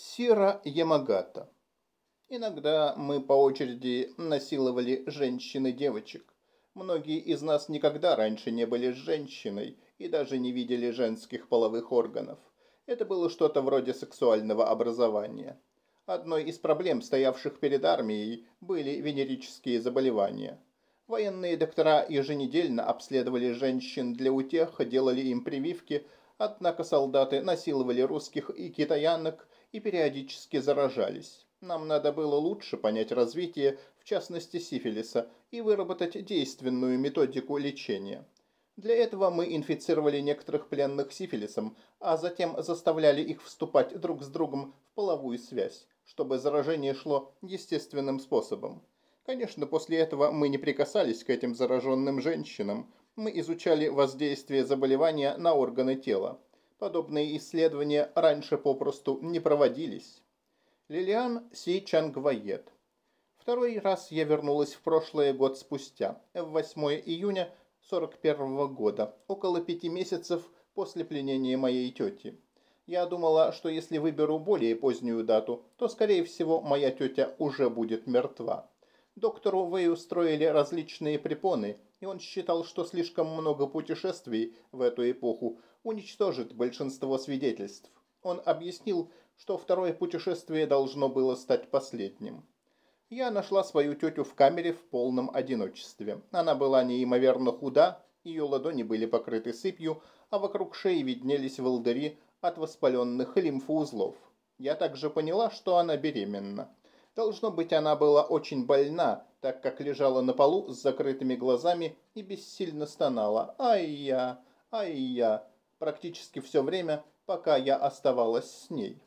Сира Ямагата. Иногда мы по очереди насиловали женщин и девочек. Многие из нас никогда раньше не были женщиной и даже не видели женских половых органов. Это было что-то вроде сексуального образования. Одной из проблем, стоявших перед армией, были венерические заболевания. Военные доктора еженедельно обследовали женщин для утеха, делали им прививки, однако солдаты насиловали русских и китаянок и периодически заражались. Нам надо было лучше понять развитие, в частности сифилиса, и выработать действенную методику лечения. Для этого мы инфицировали некоторых пленных сифилисом, а затем заставляли их вступать друг с другом в половую связь, чтобы заражение шло естественным способом. Конечно, после этого мы не прикасались к этим зараженным женщинам. Мы изучали воздействие заболевания на органы тела. Подобные исследования раньше попросту не проводились. Лилиан Си Чангвает. Второй раз я вернулась в прошлое год спустя, в 8 июня 41 года, около пяти месяцев после пленения моей тети. Я думала, что если выберу более позднюю дату, то, скорее всего, моя тетя уже будет мертва. Доктору Вэй устроили различные препоны, и он считал, что слишком много путешествий в эту эпоху уничтожит большинство свидетельств. Он объяснил, что второе путешествие должно было стать последним. Я нашла свою тетю в камере в полном одиночестве. Она была неимоверно худа, ее ладони были покрыты сыпью, а вокруг шеи виднелись волдыри от воспаленных лимфоузлов. Я также поняла, что она беременна. Должно быть, она была очень больна, так как лежала на полу с закрытыми глазами и бессильно стонала. «Ай-я! Ай-я!» Практически все время, пока я оставалась с ней.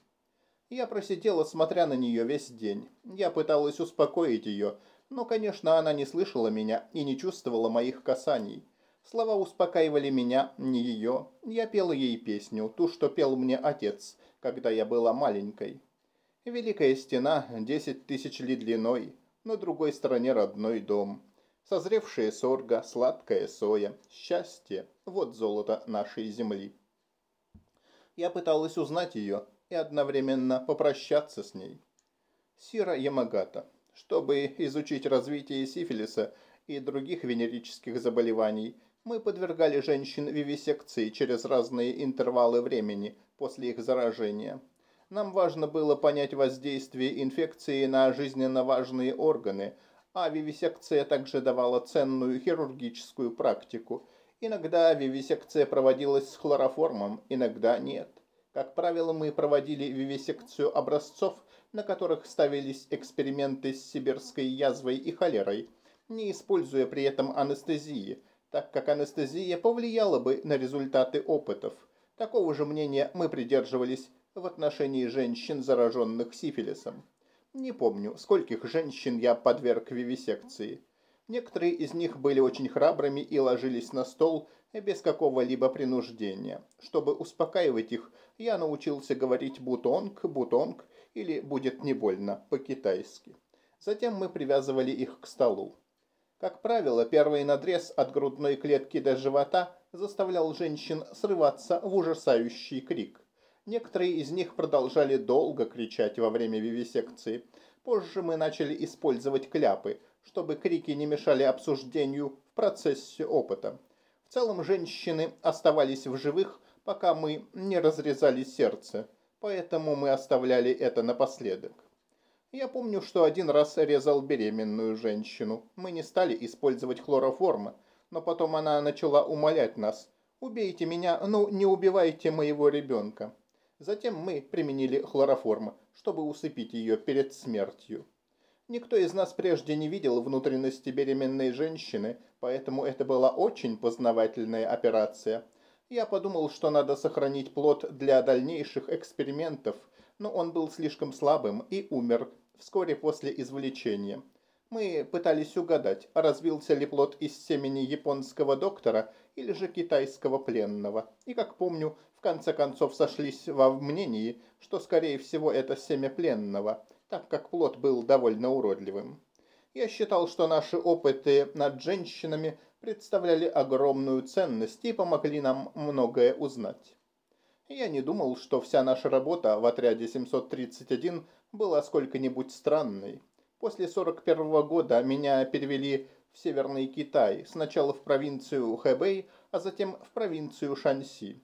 Я просидела, смотря на нее весь день. Я пыталась успокоить ее, но, конечно, она не слышала меня и не чувствовала моих касаний. Слова успокаивали меня, не ее. Я пела ей песню, ту, что пел мне отец, когда я была маленькой. Великая стена, десять тысяч ли длиной, на другой стороне родной дом. Созревшая сорга, сладкая соя, счастье – вот золото нашей земли. Я пыталась узнать ее и одновременно попрощаться с ней. Сира Ямагата. Чтобы изучить развитие сифилиса и других венерических заболеваний, мы подвергали женщин вивисекции через разные интервалы времени после их заражения – нам важно было понять воздействие инфекции на жизненно важные органы, а вивисекция также давала ценную хирургическую практику. Иногда вивисекция проводилась с хлороформом, иногда нет. Как правило, мы проводили вивисекцию образцов, на которых ставились эксперименты с сибирской язвой и холерой, не используя при этом анестезии, так как анестезия повлияла бы на результаты опытов. Такого же мнения мы придерживались в отношении женщин, зараженных сифилисом. Не помню, скольких женщин я подверг вивисекции. Некоторые из них были очень храбрыми и ложились на стол без какого-либо принуждения. Чтобы успокаивать их, я научился говорить «бутонг», «бутонг» или «будет не больно» по-китайски. Затем мы привязывали их к столу. Как правило, первый надрез от грудной клетки до живота заставлял женщин срываться в ужасающий крик. Некоторые из них продолжали долго кричать во время вивисекции. Позже мы начали использовать кляпы, чтобы крики не мешали обсуждению в процессе опыта. В целом женщины оставались в живых, пока мы не разрезали сердце, поэтому мы оставляли это напоследок. Я помню, что один раз резал беременную женщину. Мы не стали использовать хлороформа, но потом она начала умолять нас. «Убейте меня, ну не убивайте моего ребенка». Затем мы применили хлороформ, чтобы усыпить ее перед смертью. Никто из нас прежде не видел внутренности беременной женщины, поэтому это была очень познавательная операция. Я подумал, что надо сохранить плод для дальнейших экспериментов, но он был слишком слабым и умер вскоре после извлечения. Мы пытались угадать, развился ли плод из семени японского доктора или же китайского пленного. И, как помню, в конце концов сошлись во мнении, что, скорее всего, это семя пленного, так как плод был довольно уродливым. Я считал, что наши опыты над женщинами представляли огромную ценность и помогли нам многое узнать. Я не думал, что вся наша работа в отряде 731 была сколько-нибудь странной. После 41 -го года меня перевели в Северный Китай, сначала в провинцию Хэбэй, а затем в провинцию Шаньси.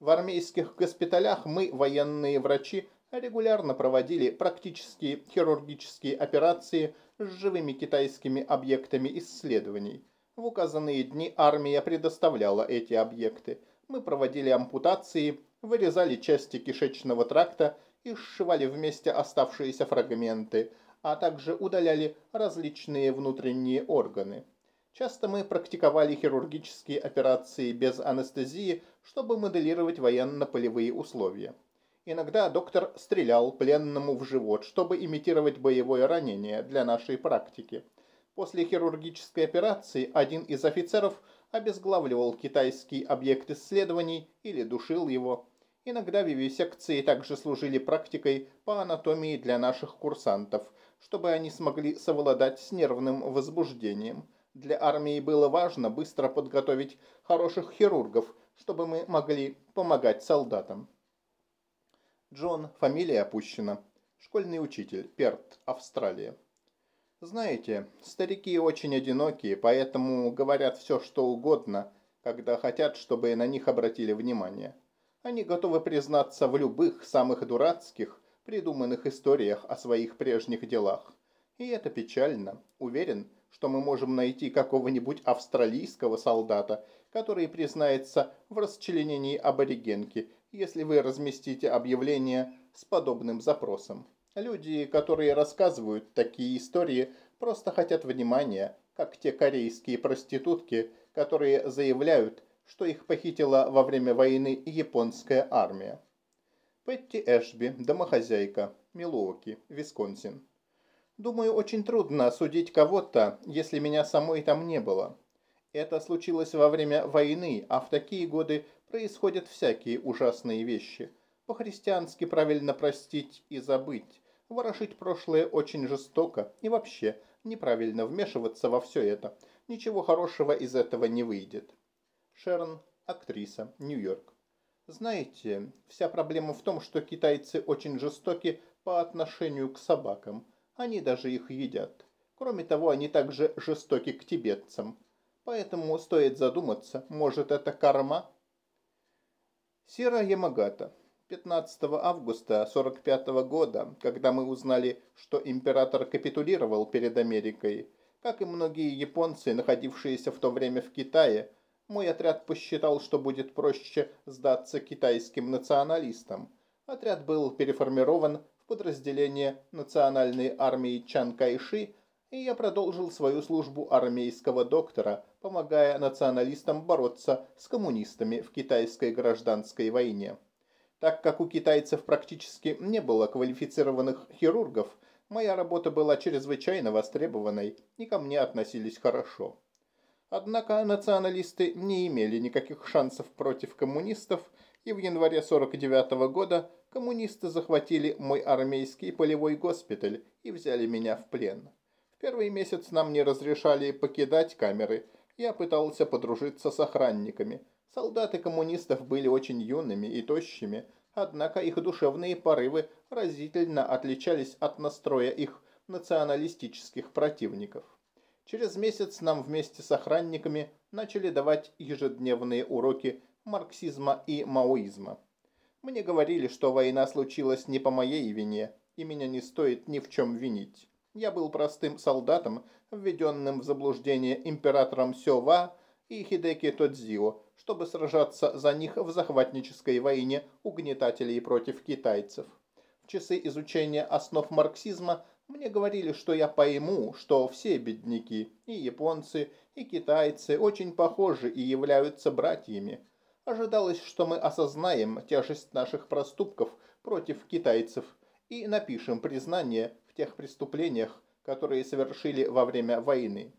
В армейских госпиталях мы, военные врачи, регулярно проводили практические хирургические операции с живыми китайскими объектами исследований. В указанные дни армия предоставляла эти объекты. Мы проводили ампутации, вырезали части кишечного тракта и сшивали вместе оставшиеся фрагменты, а также удаляли различные внутренние органы. Часто мы практиковали хирургические операции без анестезии, чтобы моделировать военно-полевые условия. Иногда доктор стрелял пленному в живот, чтобы имитировать боевое ранение для нашей практики. После хирургической операции один из офицеров обезглавливал китайский объект исследований или душил его. Иногда вивисекции также служили практикой по анатомии для наших курсантов, чтобы они смогли совладать с нервным возбуждением. Для армии было важно быстро подготовить хороших хирургов, чтобы мы могли помогать солдатам. Джон, фамилия опущена. Школьный учитель, Перт, Австралия. Знаете, старики очень одинокие, поэтому говорят все, что угодно, когда хотят, чтобы на них обратили внимание. Они готовы признаться в любых, самых дурацких, придуманных историях о своих прежних делах. И это печально. Уверен, что мы можем найти какого-нибудь австралийского солдата, который признается в расчленении аборигенки если вы разместите объявление с подобным запросом. Люди, которые рассказывают такие истории, просто хотят внимания, как те корейские проститутки, которые заявляют, что их похитила во время войны японская армия. Петти Эшби, домохозяйка, Милуоки, Висконсин. Думаю, очень трудно осудить кого-то, если меня самой там не было. Это случилось во время войны, а в такие годы происходят всякие ужасные вещи. По-христиански правильно простить и забыть. Ворошить прошлое очень жестоко и вообще неправильно вмешиваться во все это. Ничего хорошего из этого не выйдет. Шерон, актриса, Нью-Йорк. Знаете, вся проблема в том, что китайцы очень жестоки по отношению к собакам. Они даже их едят. Кроме того, они также жестоки к тибетцам. Поэтому стоит задуматься, может это карма? Сира Ямагата. 15 августа 45 года, когда мы узнали, что император капитулировал перед Америкой, как и многие японцы, находившиеся в то время в Китае, мой отряд посчитал, что будет проще сдаться китайским националистам. Отряд был переформирован в подразделение национальной армии Чан Кайши и я продолжил свою службу армейского доктора, помогая националистам бороться с коммунистами в китайской гражданской войне. Так как у китайцев практически не было квалифицированных хирургов, моя работа была чрезвычайно востребованной, и ко мне относились хорошо. Однако националисты не имели никаких шансов против коммунистов, и в январе 49 -го года коммунисты захватили мой армейский полевой госпиталь и взяли меня в плен. Первый месяц нам не разрешали покидать камеры. Я пытался подружиться с охранниками. Солдаты коммунистов были очень юными и тощими, однако их душевные порывы разительно отличались от настроя их националистических противников. Через месяц нам вместе с охранниками начали давать ежедневные уроки марксизма и маоизма. Мне говорили, что война случилась не по моей вине, и меня не стоит ни в чем винить. Я был простым солдатом, введенным в заблуждение императором Сёва и Хидеки Тодзио, чтобы сражаться за них в захватнической войне угнетателей против китайцев. В часы изучения основ марксизма мне говорили, что я пойму, что все бедняки, и японцы, и китайцы, очень похожи и являются братьями. Ожидалось, что мы осознаем тяжесть наших проступков против китайцев и напишем признание тех преступлениях, которые совершили во время войны.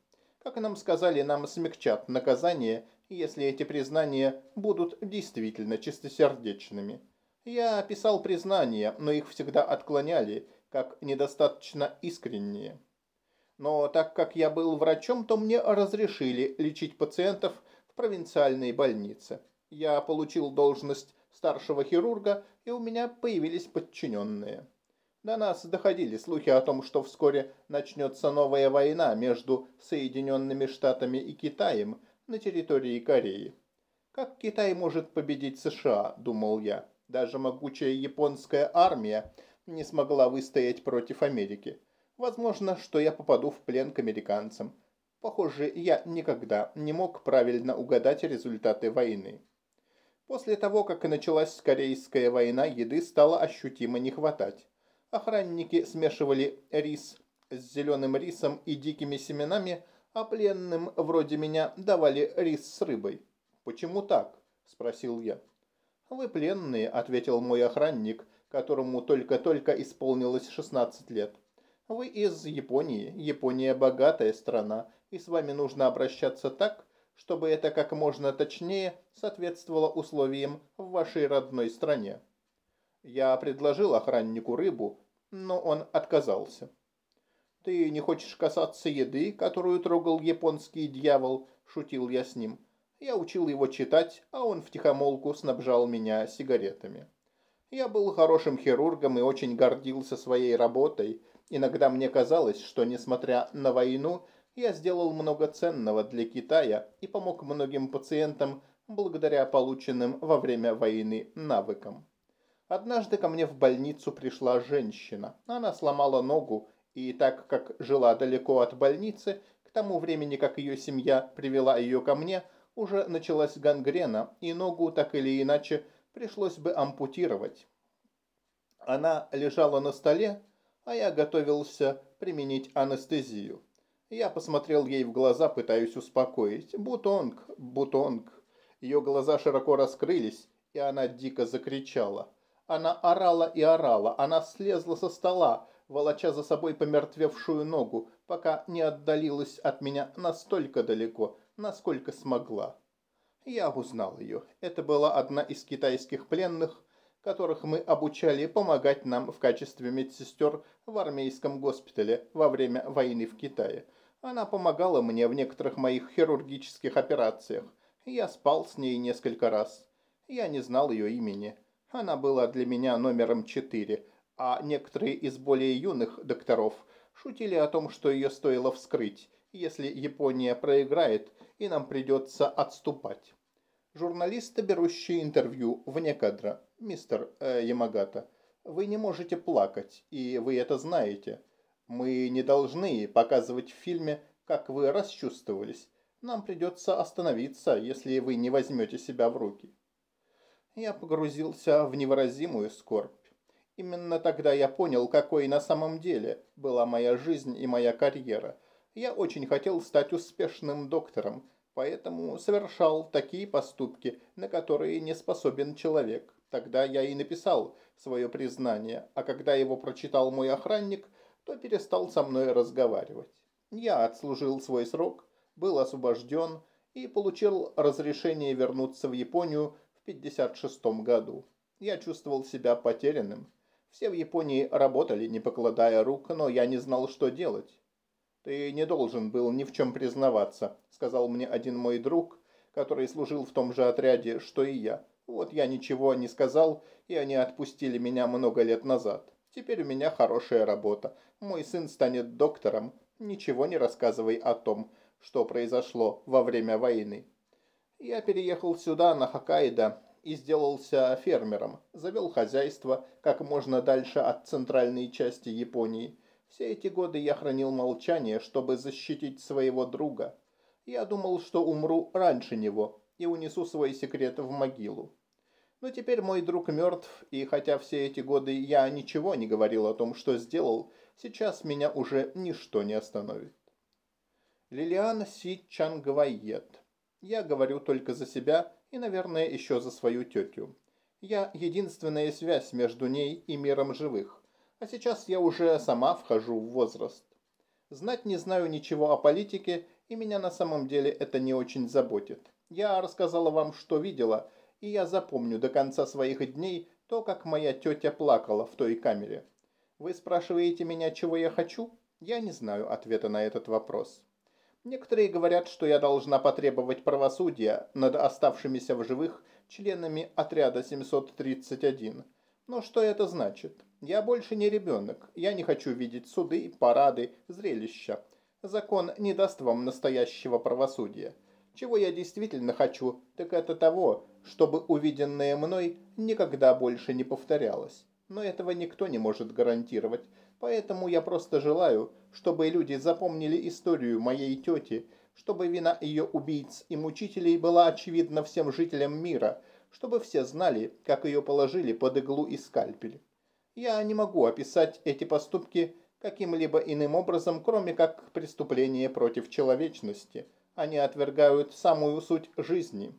Как нам сказали, нам смягчат наказание, если эти признания будут действительно чистосердечными. Я писал признания, но их всегда отклоняли, как недостаточно искренние. Но так как я был врачом, то мне разрешили лечить пациентов в провинциальной больнице. Я получил должность старшего хирурга, и у меня появились подчиненные. До нас доходили слухи о том, что вскоре начнется новая война между Соединенными Штатами и Китаем на территории Кореи. Как Китай может победить США, думал я. Даже могучая японская армия не смогла выстоять против Америки. Возможно, что я попаду в плен к американцам. Похоже, я никогда не мог правильно угадать результаты войны. После того, как началась Корейская война, еды стало ощутимо не хватать. Охранники смешивали рис с зеленым рисом и дикими семенами, а пленным вроде меня давали рис с рыбой. «Почему так?» – спросил я. «Вы пленные», – ответил мой охранник, которому только-только исполнилось 16 лет. Вы из Японии. Япония богатая страна, и с вами нужно обращаться так, чтобы это как можно точнее соответствовало условиям в вашей родной стране. Я предложил охраннику рыбу, но он отказался. «Ты не хочешь касаться еды, которую трогал японский дьявол?» – шутил я с ним. Я учил его читать, а он втихомолку снабжал меня сигаретами. Я был хорошим хирургом и очень гордился своей работой, Иногда мне казалось, что, несмотря на войну, я сделал много ценного для Китая и помог многим пациентам благодаря полученным во время войны навыкам. Однажды ко мне в больницу пришла женщина. Она сломала ногу, и так как жила далеко от больницы, к тому времени, как ее семья привела ее ко мне, уже началась гангрена, и ногу так или иначе пришлось бы ампутировать. Она лежала на столе, а я готовился применить анестезию. Я посмотрел ей в глаза, пытаясь успокоить. «Бутонг, Бутонг». Ее глаза широко раскрылись, и она дико закричала. Она орала и орала, она слезла со стола, волоча за собой помертвевшую ногу, пока не отдалилась от меня настолько далеко, насколько смогла. Я узнал ее. Это была одна из китайских пленных, которых мы обучали помогать нам в качестве медсестер в армейском госпитале во время войны в Китае. Она помогала мне в некоторых моих хирургических операциях. Я спал с ней несколько раз. Я не знал ее имени. Она была для меня номером четыре, а некоторые из более юных докторов шутили о том, что ее стоило вскрыть, если Япония проиграет и нам придется отступать. Журналисты, берущие интервью вне кадра. Мистер э, Ямагата, вы не можете плакать, и вы это знаете. Мы не должны показывать в фильме, как вы расчувствовались. Нам придется остановиться, если вы не возьмете себя в руки. Я погрузился в невыразимую скорбь. Именно тогда я понял, какой на самом деле была моя жизнь и моя карьера. Я очень хотел стать успешным доктором, поэтому совершал такие поступки, на которые не способен человек. Тогда я и написал свое признание, а когда его прочитал мой охранник, то перестал со мной разговаривать. Я отслужил свой срок, был освобожден и получил разрешение вернуться в Японию в 56 году. Я чувствовал себя потерянным. Все в Японии работали, не покладая рук, но я не знал, что делать. «Ты не должен был ни в чем признаваться», — сказал мне один мой друг, который служил в том же отряде, что и я. «Вот я ничего не сказал, и они отпустили меня много лет назад. Теперь у меня хорошая работа. Мой сын станет доктором. Ничего не рассказывай о том, что произошло во время войны». Я переехал сюда, на Хоккайдо, и сделался фермером. Завел хозяйство как можно дальше от центральной части Японии – все эти годы я хранил молчание, чтобы защитить своего друга. Я думал, что умру раньше него и унесу свой секрет в могилу. Но теперь мой друг мертв, и хотя все эти годы я ничего не говорил о том, что сделал, сейчас меня уже ничто не остановит. Лилиана Си Чангвайет. Я говорю только за себя и, наверное, еще за свою тетю. Я единственная связь между ней и миром живых. А сейчас я уже сама вхожу в возраст. Знать не знаю ничего о политике, и меня на самом деле это не очень заботит. Я рассказала вам, что видела, и я запомню до конца своих дней то, как моя тетя плакала в той камере. Вы спрашиваете меня, чего я хочу? Я не знаю ответа на этот вопрос. Некоторые говорят, что я должна потребовать правосудия над оставшимися в живых членами отряда 731. Но что это значит? Я больше не ребенок. Я не хочу видеть суды, парады, зрелища. Закон не даст вам настоящего правосудия. Чего я действительно хочу, так это того, чтобы увиденное мной никогда больше не повторялось. Но этого никто не может гарантировать, поэтому я просто желаю, чтобы люди запомнили историю моей тети, чтобы вина ее убийц и мучителей была очевидна всем жителям мира, чтобы все знали, как ее положили под иглу и скальпель. Я не могу описать эти поступки каким-либо иным образом, кроме как преступление против человечности. Они отвергают самую суть жизни.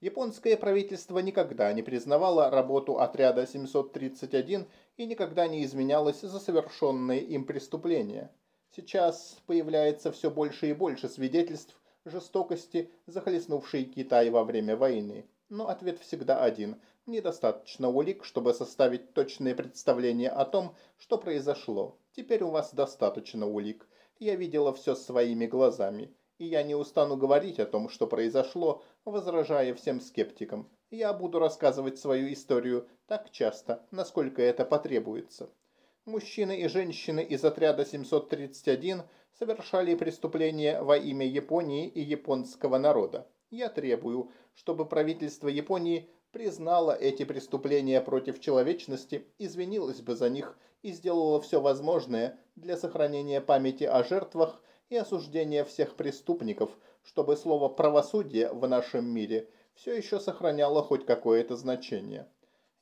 Японское правительство никогда не признавало работу отряда 731 и никогда не изменялось за совершенные им преступления. Сейчас появляется все больше и больше свидетельств жестокости, захлестнувшей Китай во время войны. Но ответ всегда один. Недостаточно улик, чтобы составить точное представление о том, что произошло. Теперь у вас достаточно улик. Я видела все своими глазами. И я не устану говорить о том, что произошло, возражая всем скептикам. Я буду рассказывать свою историю так часто, насколько это потребуется. Мужчины и женщины из отряда 731 совершали преступления во имя Японии и японского народа. Я требую, чтобы правительство Японии признало эти преступления против человечности, извинилось бы за них и сделало все возможное для сохранения памяти о жертвах и осуждения всех преступников, чтобы слово «правосудие» в нашем мире все еще сохраняло хоть какое-то значение.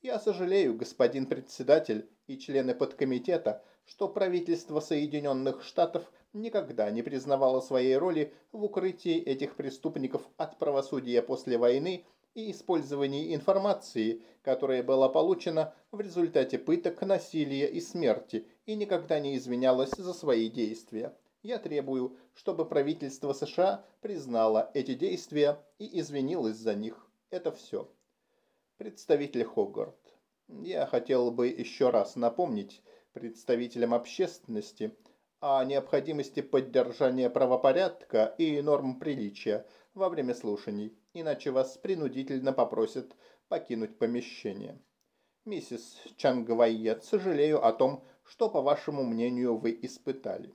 Я сожалею, господин председатель и члены подкомитета, что правительство Соединенных Штатов никогда не признавало своей роли в укрытии этих преступников от правосудия после войны и использовании информации, которая была получена в результате пыток, насилия и смерти, и никогда не изменялась за свои действия. Я требую, чтобы правительство США признало эти действия и извинилось за них. Это все. Представитель Хоггарт. Я хотел бы еще раз напомнить представителям общественности о необходимости поддержания правопорядка и норм приличия во время слушаний, иначе вас принудительно попросят покинуть помещение. Миссис Чангвайет, сожалею о том, что, по вашему мнению, вы испытали.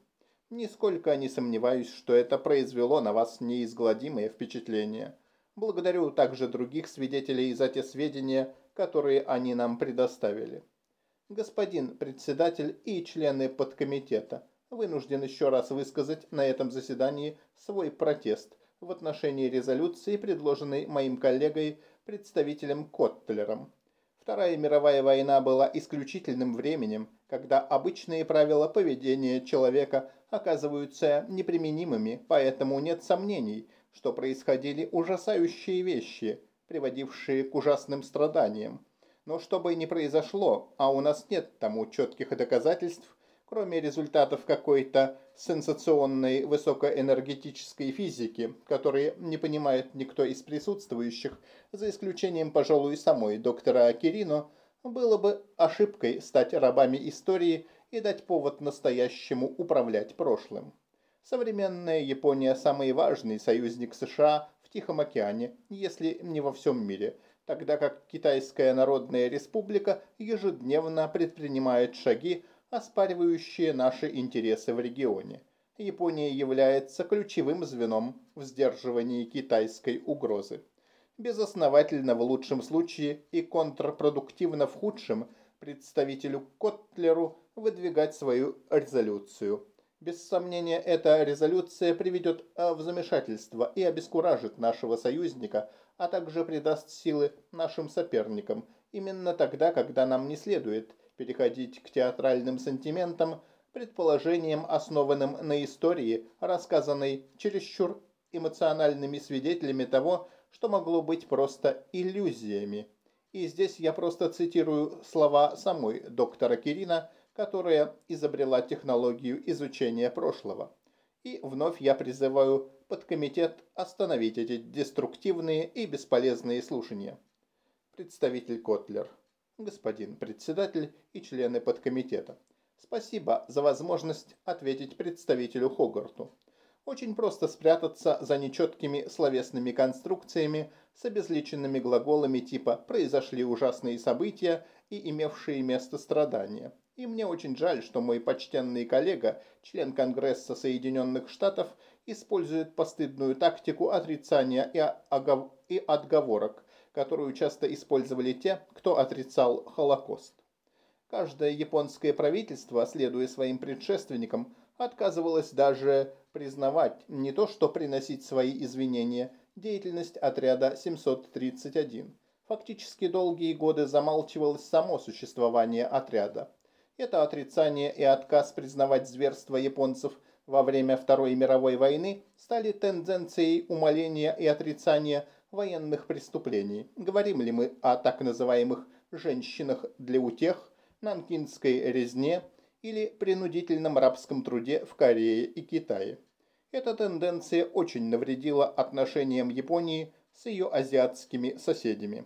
Нисколько не сомневаюсь, что это произвело на вас неизгладимое впечатление. Благодарю также других свидетелей за те сведения, которые они нам предоставили. Господин председатель и члены подкомитета вынужден еще раз высказать на этом заседании свой протест в отношении резолюции, предложенной моим коллегой, представителем Коттлером. Вторая мировая война была исключительным временем, когда обычные правила поведения человека оказываются неприменимыми, поэтому нет сомнений, что происходили ужасающие вещи, приводившие к ужасным страданиям. Но что бы ни произошло, а у нас нет тому четких доказательств, кроме результатов какой-то сенсационной высокоэнергетической физики, которые не понимает никто из присутствующих, за исключением, пожалуй, самой доктора Кирино, было бы ошибкой стать рабами истории и дать повод настоящему управлять прошлым. Современная Япония – самый важный союзник США в Тихом океане, если не во всем мире, тогда как Китайская Народная Республика ежедневно предпринимает шаги, оспаривающие наши интересы в регионе. Япония является ключевым звеном в сдерживании китайской угрозы безосновательно в лучшем случае и контрпродуктивно в худшем представителю Котлеру выдвигать свою резолюцию. Без сомнения, эта резолюция приведет э, в замешательство и обескуражит нашего союзника, а также придаст силы нашим соперникам, именно тогда, когда нам не следует переходить к театральным сантиментам, предположениям, основанным на истории, рассказанной чересчур эмоциональными свидетелями того, что могло быть просто иллюзиями. И здесь я просто цитирую слова самой доктора Кирина, которая изобрела технологию изучения прошлого. И вновь я призываю подкомитет остановить эти деструктивные и бесполезные слушания. Представитель Котлер. Господин председатель и члены подкомитета. Спасибо за возможность ответить представителю Хогарту. Очень просто спрятаться за нечеткими словесными конструкциями с обезличенными глаголами типа «произошли ужасные события» и имевшие место страдания. И мне очень жаль, что мой почтенный коллега, член Конгресса Соединенных Штатов, использует постыдную тактику отрицания и, и отговорок, которую часто использовали те, кто отрицал Холокост. Каждое японское правительство, следуя своим предшественникам, отказывалось даже признавать не то что приносить свои извинения, деятельность отряда 731. Фактически долгие годы замалчивалось само существование отряда. Это отрицание и отказ признавать зверство японцев во время Второй мировой войны стали тенденцией умаления и отрицания военных преступлений. Говорим ли мы о так называемых «женщинах для утех», нанкинской резне или принудительном рабском труде в Корее и Китае. Эта тенденция очень навредила отношениям Японии с ее азиатскими соседями.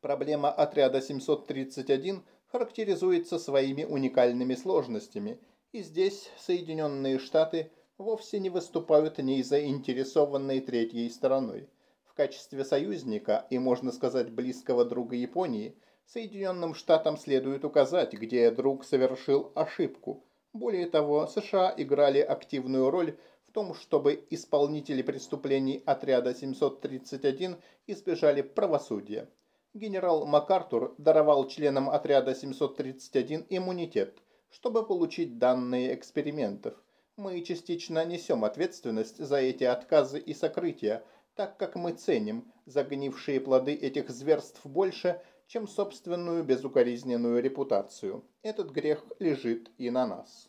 Проблема отряда 731 характеризуется своими уникальными сложностями, и здесь Соединенные Штаты вовсе не выступают незаинтересованной третьей стороной. Качестве союзника и, можно сказать, близкого друга Японии, Соединенным Штатам следует указать, где друг совершил ошибку. Более того, США играли активную роль в том, чтобы исполнители преступлений отряда 731 избежали правосудия генерал МакАртур даровал членам отряда 731 иммунитет, чтобы получить данные экспериментов. Мы частично несем ответственность за эти отказы и сокрытия, так как мы ценим загнившие плоды этих зверств больше, чем собственную безукоризненную репутацию. Этот грех лежит и на нас.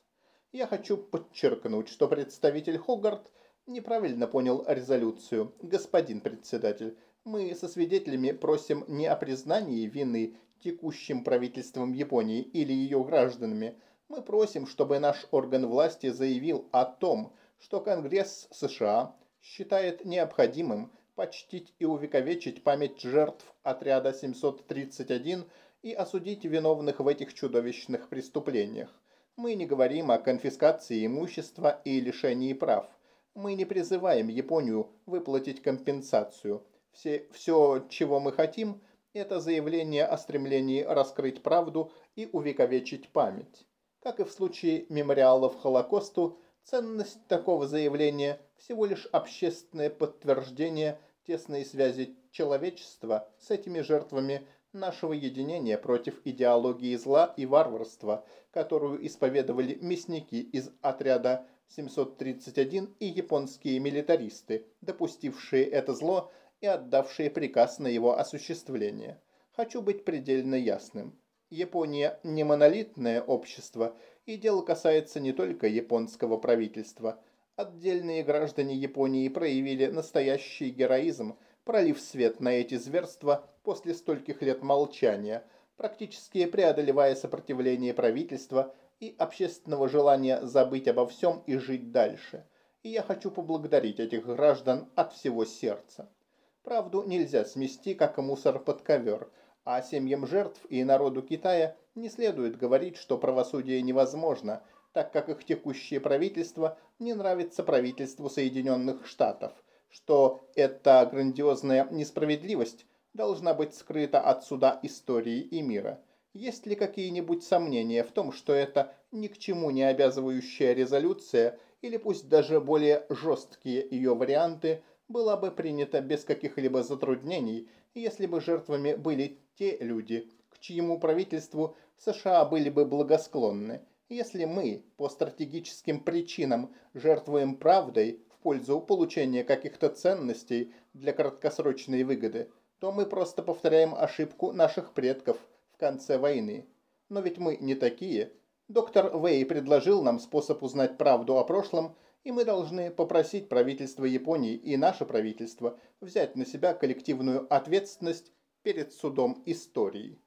Я хочу подчеркнуть, что представитель Хогарт неправильно понял резолюцию. Господин председатель, мы со свидетелями просим не о признании вины текущим правительством Японии или ее гражданами. Мы просим, чтобы наш орган власти заявил о том, что Конгресс США считает необходимым почтить и увековечить память жертв отряда 731 и осудить виновных в этих чудовищных преступлениях. Мы не говорим о конфискации имущества и лишении прав. Мы не призываем Японию выплатить компенсацию – все, все, чего мы хотим, это заявление о стремлении раскрыть правду и увековечить память. Как и в случае мемориалов Холокосту, ценность такого заявления всего лишь общественное подтверждение тесной связи человечества с этими жертвами нашего единения против идеологии зла и варварства, которую исповедовали мясники из отряда 731 и японские милитаристы, допустившие это зло и отдавшие приказ на его осуществление. Хочу быть предельно ясным. Япония не монолитное общество, и дело касается не только японского правительства. Отдельные граждане Японии проявили настоящий героизм, пролив свет на эти зверства после стольких лет молчания, практически преодолевая сопротивление правительства и общественного желания забыть обо всем и жить дальше. И я хочу поблагодарить этих граждан от всего сердца. Правду нельзя смести, как мусор под ковер, а семьям жертв и народу Китая не следует говорить, что правосудие невозможно, так как их текущее правительство не нравится правительству Соединенных Штатов, что эта грандиозная несправедливость должна быть скрыта от суда истории и мира. Есть ли какие-нибудь сомнения в том, что это ни к чему не обязывающая резолюция, или пусть даже более жесткие ее варианты – была бы принята без каких-либо затруднений, если бы жертвами были те люди, к чьему правительству США были бы благосклонны. Если мы по стратегическим причинам жертвуем правдой в пользу получения каких-то ценностей для краткосрочной выгоды, то мы просто повторяем ошибку наших предков в конце войны. Но ведь мы не такие. Доктор Вэй предложил нам способ узнать правду о прошлом – и мы должны попросить правительство Японии и наше правительство взять на себя коллективную ответственность перед судом истории.